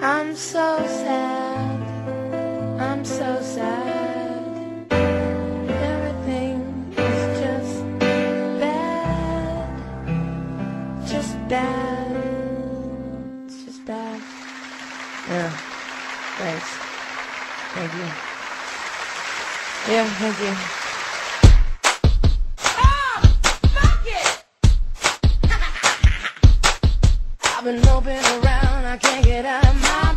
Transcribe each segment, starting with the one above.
I'm so sad. I'm so sad. Everything is just bad. Just bad. It's just bad. Yeah. Thanks. Thank you. Yeah, thank you. been moving around, I can't get out of my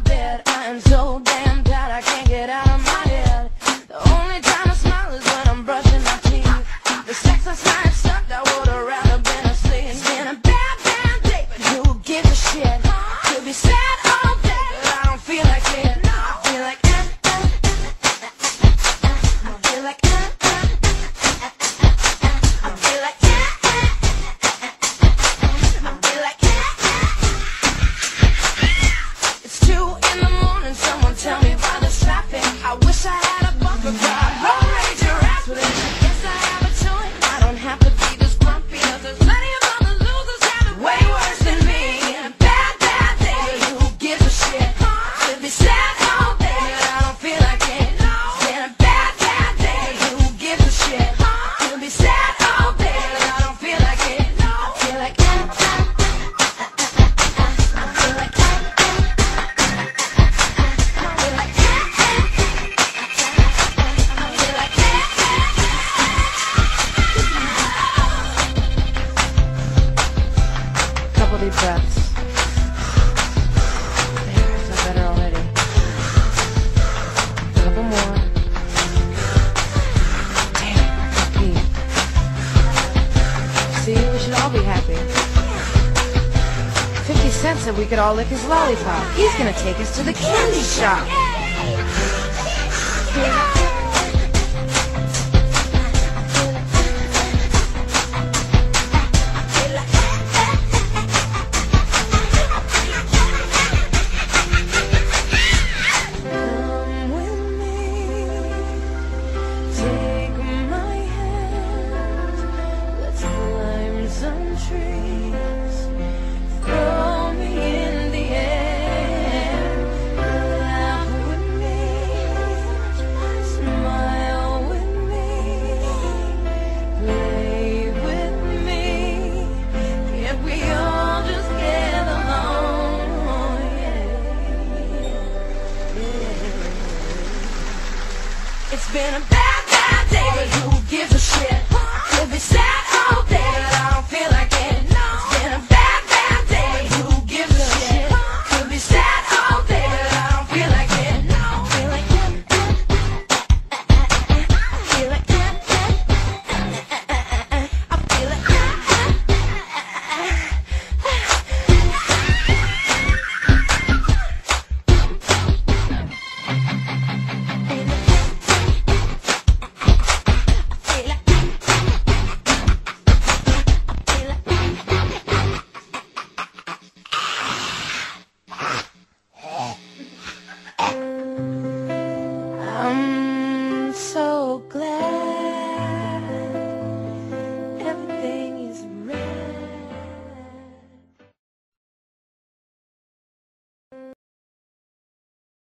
50 cents and we could all lick his lollipop. He's gonna take us to the candy shop. It's been a bad, bad day. but Who gives a shit? Could be sad all day, but I don't feel like it. I'm